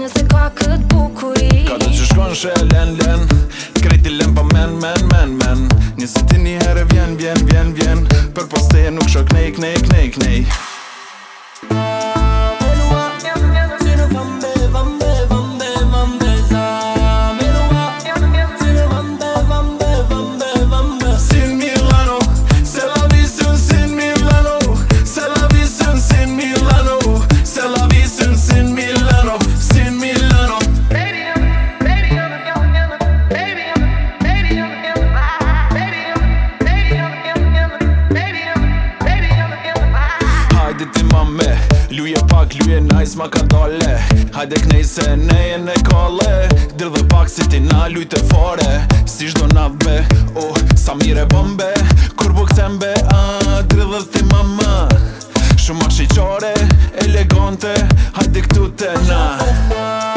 nëse ka këtë bukuri Ka të që shkon shë len len Kreti len pa po men men men men Njësë ti një herë vjen vjen vjen vjen Për poste nuk shok nej nej nej nej Luje pak, luje najs ma ka dole Hajde knej se ne e ne kolle Dyr dhe pak si ti na lujte fore Si shdo na be, oh, sa mire bombe Kur bu kse mbe, ah, dyr dhe ti mama Shumak shi qore, elegante Hajde këtu te na Shumak shi qore, elegante